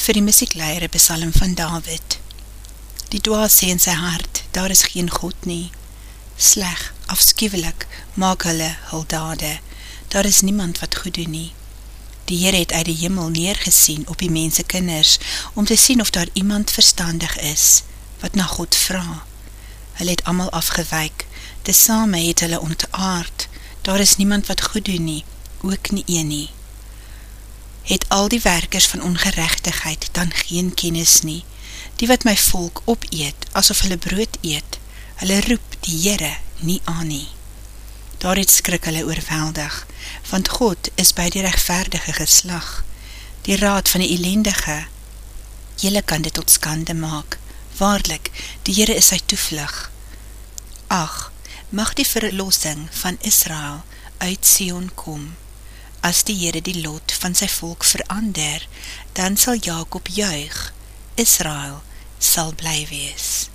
vir die muziekleiere besalm van David. Die dwaas sê in sy hart, daar is geen God nie. Sleg, afskuwelik, maak hulle hul dade. Daar is niemand wat goed doen nie. Die Heer het uit die hemel neergesien op die mense kinders, om te sien of daar iemand verstandig is, wat na God vraag. Hulle het allemaal afgewijk, te same het hulle ontaard, daar is niemand wat goed doen nie, ook nie een nie het al die werkers van ongerechtigheid dan geen kennis nie, die wat my volk opeet, asof hulle brood eet, hulle roep die Heere nie aan nie. Daar het skrik hulle oorveldig, want God is by die rechtvaardige geslag, die raad van die elendige, jylle kan dit tot skande maak, waarlik, die Heere is sy toevlug. Ach, mag die verlossing van Israel uit Sion kom, As die Heere die lot van sy volk verander, dan sal Jacob juig, Israel sal bly wees.